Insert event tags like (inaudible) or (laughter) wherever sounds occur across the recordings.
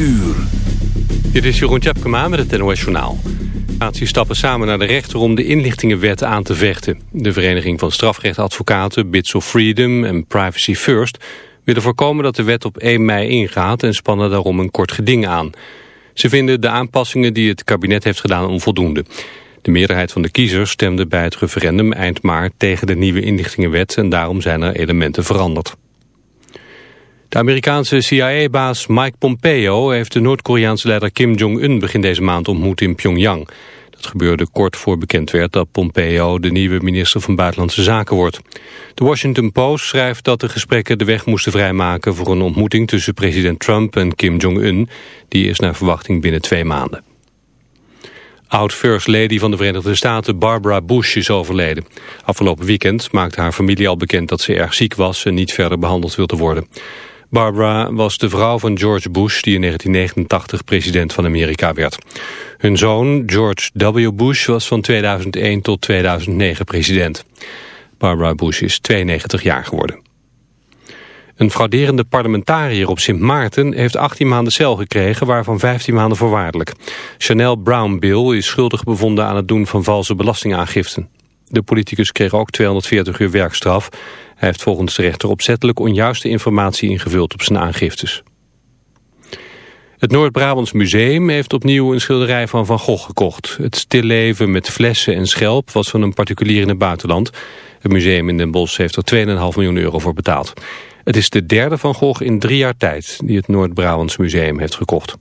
uur. Dit is Jeroen Tjepkema met het NOS Journaal. Naties stappen samen naar de rechter om de inlichtingenwet aan te vechten. De Vereniging van Strafrechtadvocaten, Bits of Freedom en Privacy First... willen voorkomen dat de wet op 1 mei ingaat en spannen daarom een kort geding aan. Ze vinden de aanpassingen die het kabinet heeft gedaan onvoldoende. De meerderheid van de kiezers stemde bij het referendum eind maart tegen de nieuwe inlichtingenwet... en daarom zijn er elementen veranderd. De Amerikaanse CIA-baas Mike Pompeo heeft de Noord-Koreaanse leider Kim Jong-un begin deze maand ontmoet in Pyongyang. Dat gebeurde kort voor bekend werd dat Pompeo de nieuwe minister van Buitenlandse Zaken wordt. De Washington Post schrijft dat de gesprekken de weg moesten vrijmaken voor een ontmoeting tussen president Trump en Kim Jong-un. Die is naar verwachting binnen twee maanden. Oud-First Lady van de Verenigde Staten Barbara Bush is overleden. Afgelopen weekend maakte haar familie al bekend dat ze erg ziek was en niet verder behandeld wilde worden. Barbara was de vrouw van George Bush die in 1989 president van Amerika werd. Hun zoon George W. Bush was van 2001 tot 2009 president. Barbara Bush is 92 jaar geworden. Een frauderende parlementariër op Sint Maarten heeft 18 maanden cel gekregen, waarvan 15 maanden voorwaardelijk. Chanel Brown Bill is schuldig bevonden aan het doen van valse belastingaangiften. De politicus kreeg ook 240 uur werkstraf. Hij heeft volgens de rechter opzettelijk onjuiste informatie ingevuld op zijn aangiftes. Het Noord-Brabants Museum heeft opnieuw een schilderij van Van Gogh gekocht. Het stilleven met flessen en schelp was van een particulier in het buitenland. Het museum in Den Bosch heeft er 2,5 miljoen euro voor betaald. Het is de derde Van Gogh in drie jaar tijd die het Noord-Brabants Museum heeft gekocht.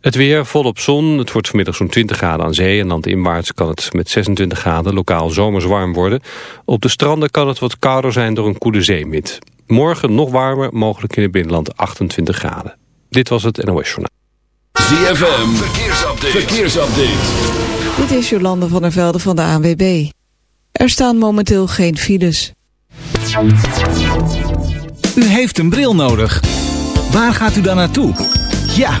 Het weer volop zon. Het wordt vanmiddag zo'n 20 graden aan zee. En landinwaarts kan het met 26 graden lokaal zomers warm worden. Op de stranden kan het wat kouder zijn door een koele zeewind. Morgen nog warmer, mogelijk in het binnenland 28 graden. Dit was het NOS Journaal. ZFM, verkeersupdate. verkeersupdate. Dit is Jolande van der Velde van de ANWB. Er staan momenteel geen files. U heeft een bril nodig. Waar gaat u dan naartoe? Ja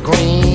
green.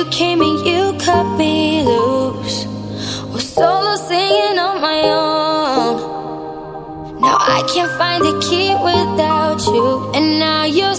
you came and you cut me loose. Was solo singing on my own. Now I can't find the key without you, and now you're.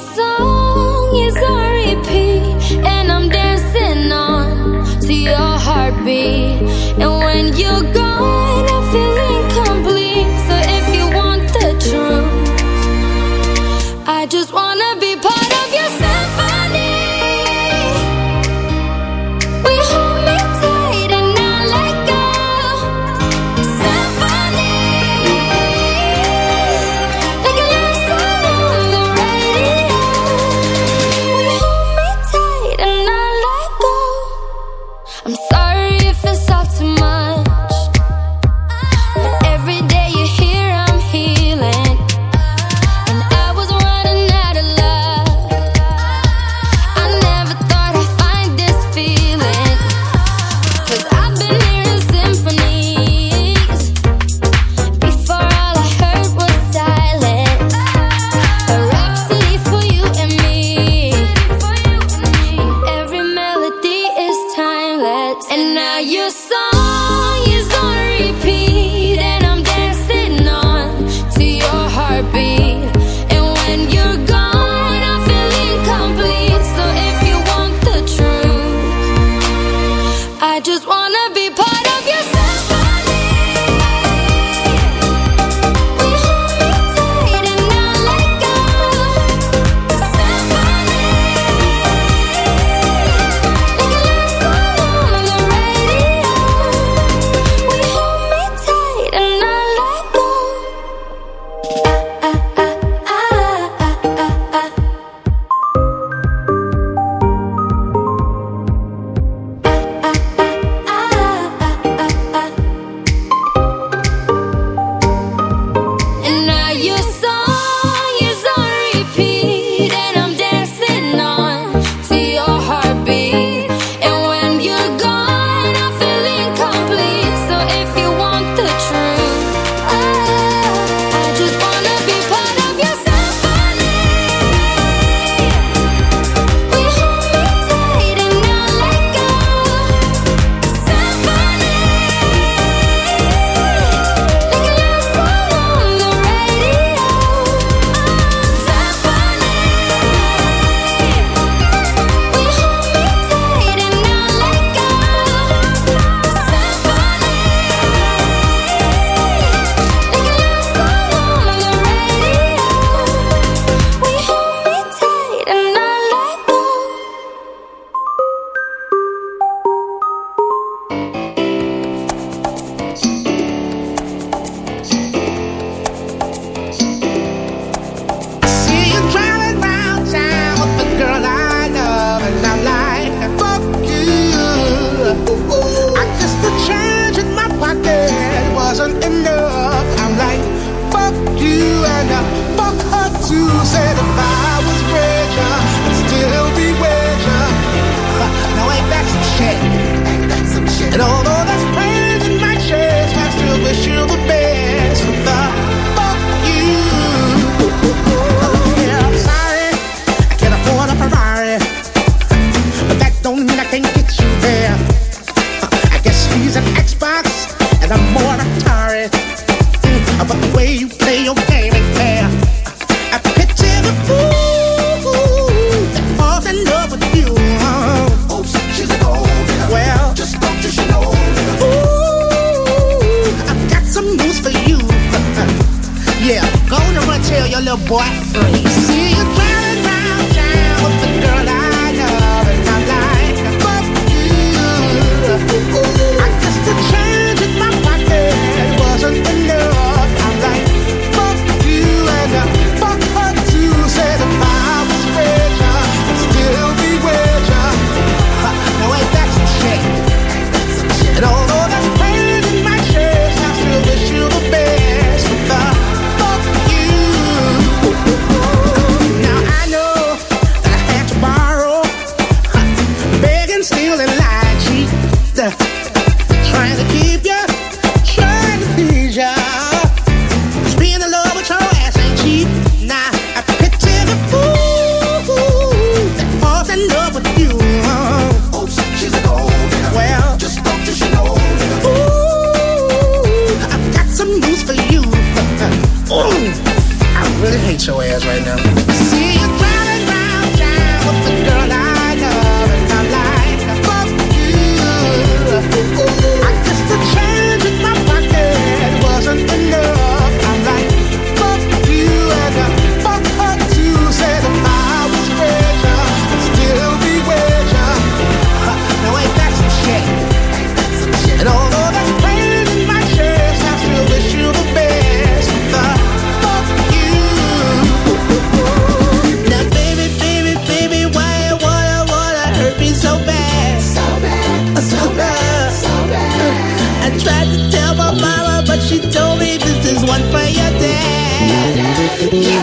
I guess he's an Xbox and I'm. But the way you play your fair. I picture the fool that falls in love with you. Oh, she's. Well, just don't you know. Ooh, I've got some news for you. (laughs) yeah, and tell your little boy free.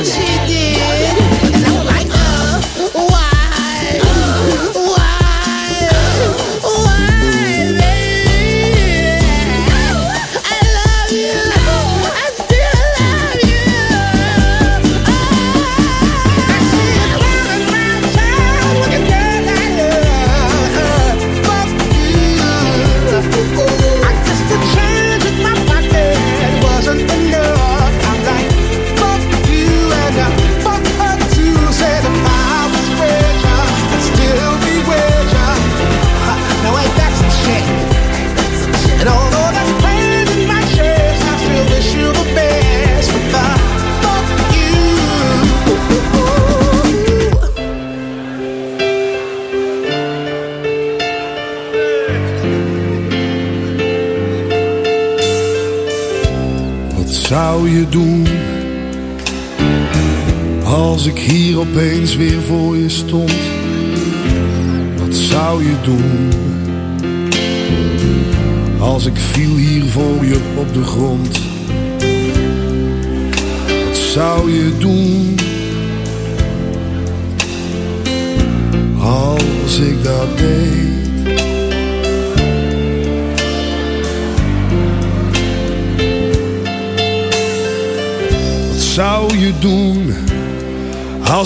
she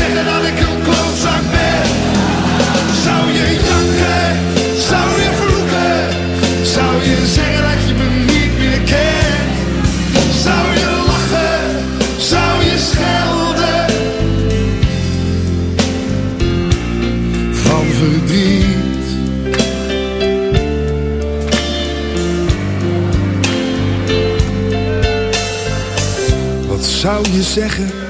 zeggen dat ik een klootzak ben? Zou je janken? Zou je vloeken? Zou je zeggen dat je me niet meer kent? Zou je lachen? Zou je schelden? Van verdriet. Wat zou je zeggen?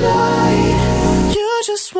You just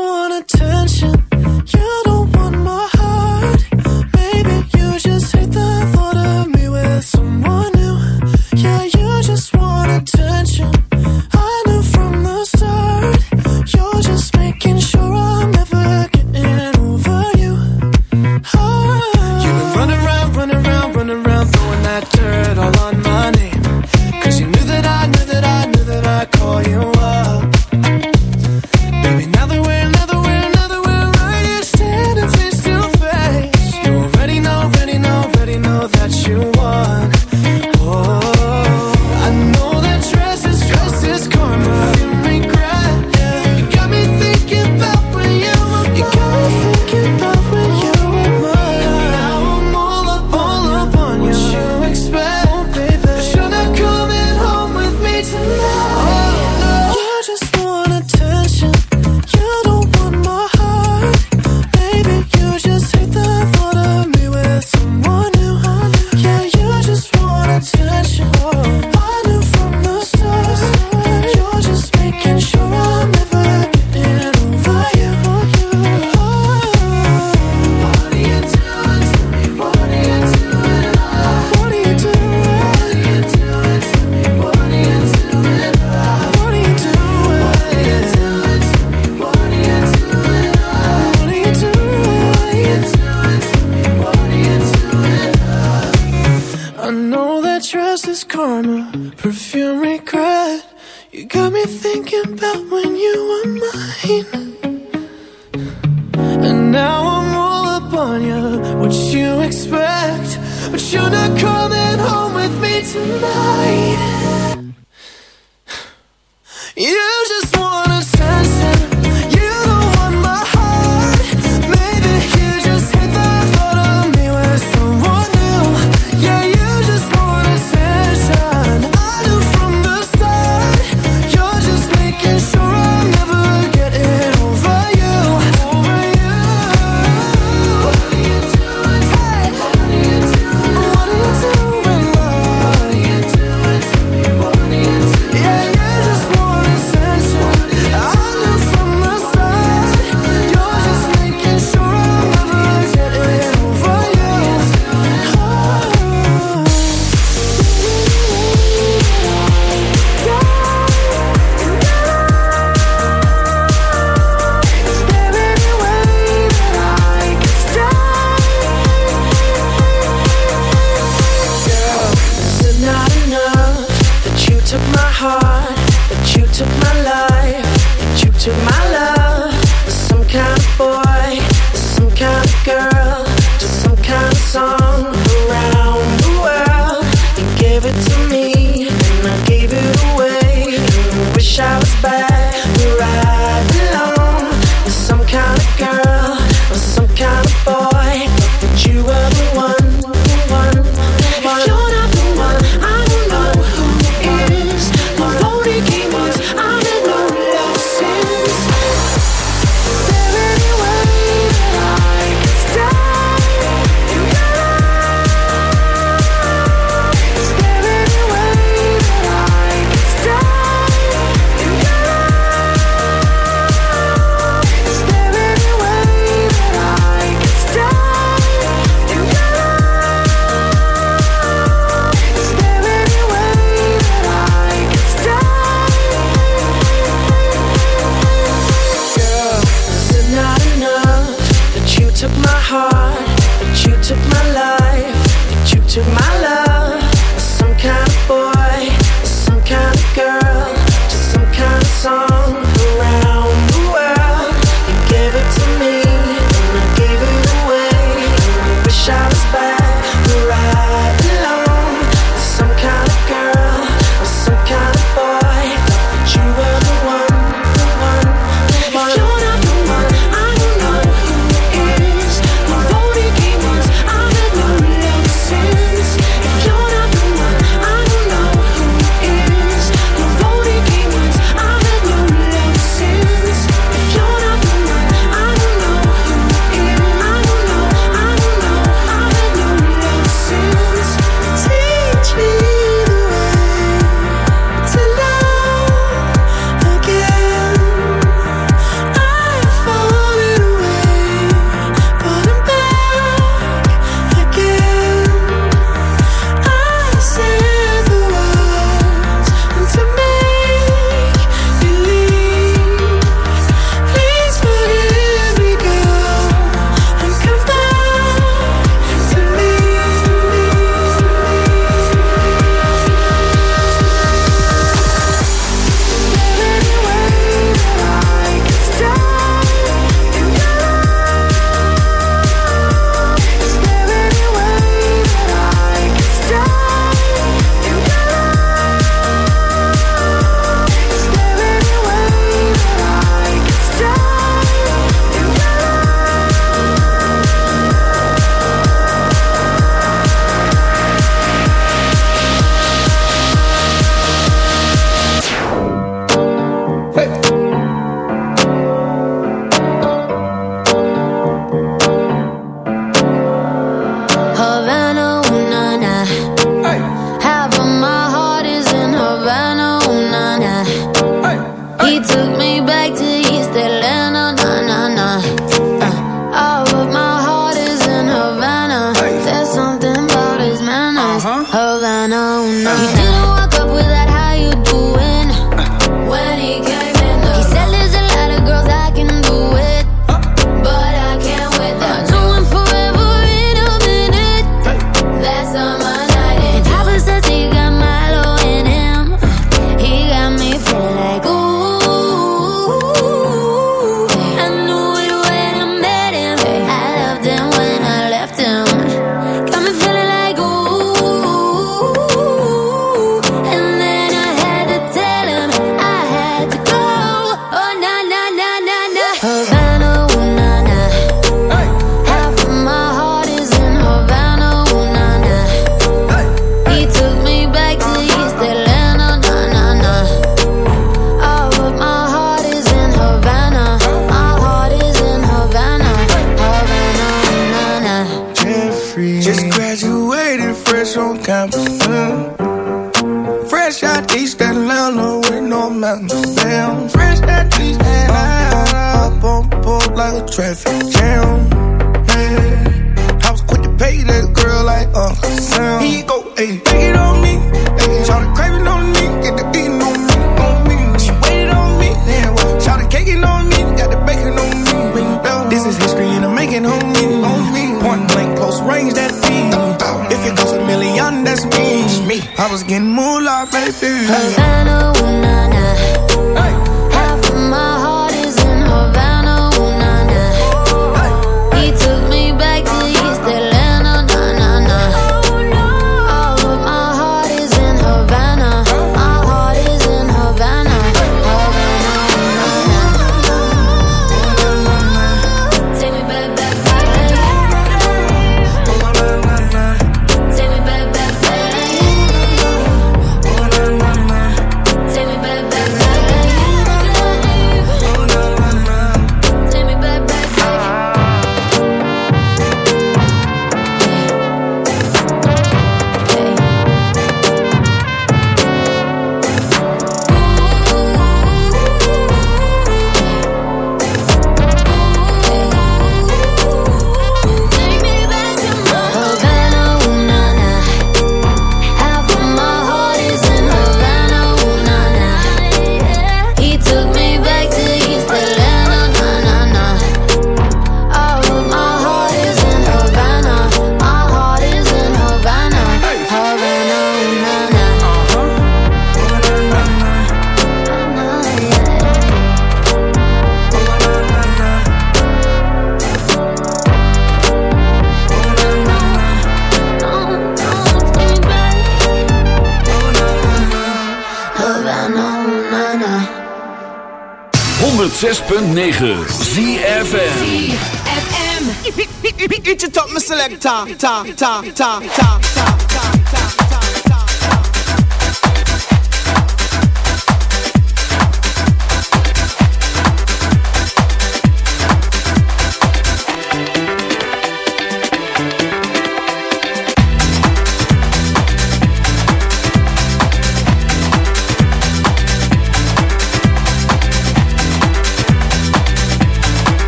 106.9 ZFM ZFM It's your top, my selector Ta, ta, ta, ta, ta, ta, ta.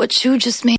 What you just made.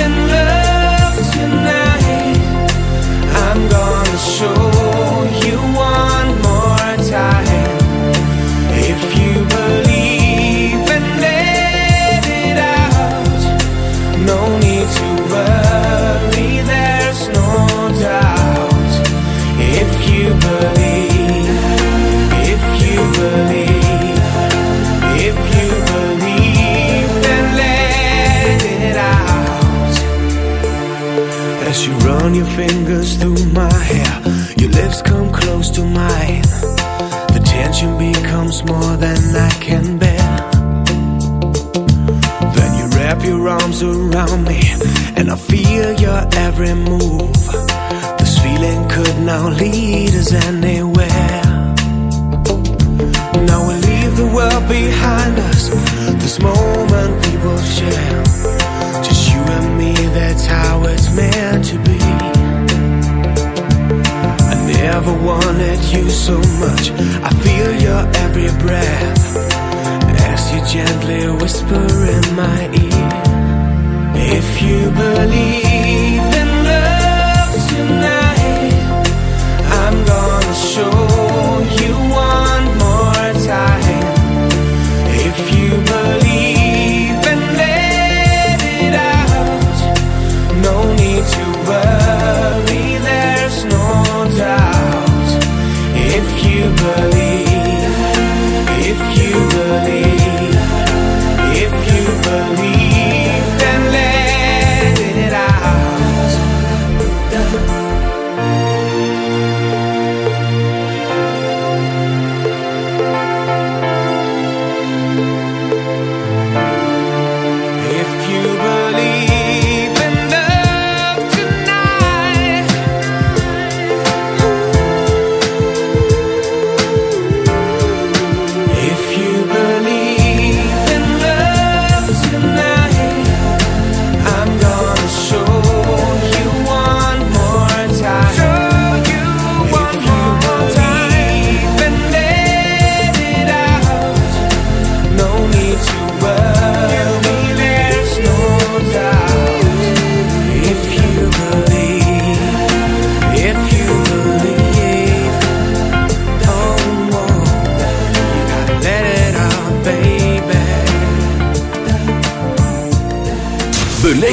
좋아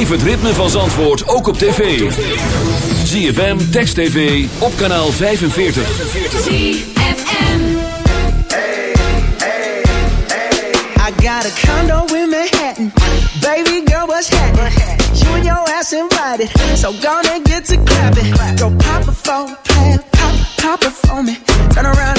Beleef het ritme van Zandvoort ook op tv. ZFM, Text TV, op kanaal 45. ZFM. I got a condo in Manhattan. Baby girl, what's happening? You and your ass invited. So gonna get to clapping. Go pop a plan. Pop, pop it for me. Turn around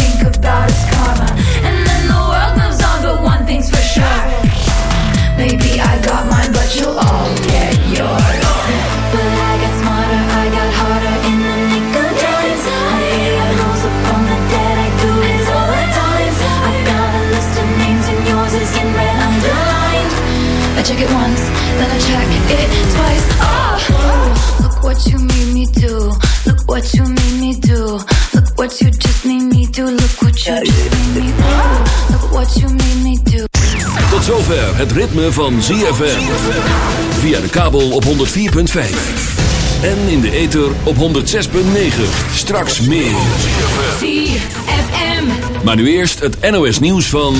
I check it once, then I check it twice. Oh, look what you made me do. Look what you made me do. Look what you just made me do. Look what you just made me do. Look what you made me do. Tot zover het ritme van ZFM. Via de kabel op 104.5. En in de ether op 106.9. Straks meer. ZFM. Maar nu eerst het NOS nieuws van...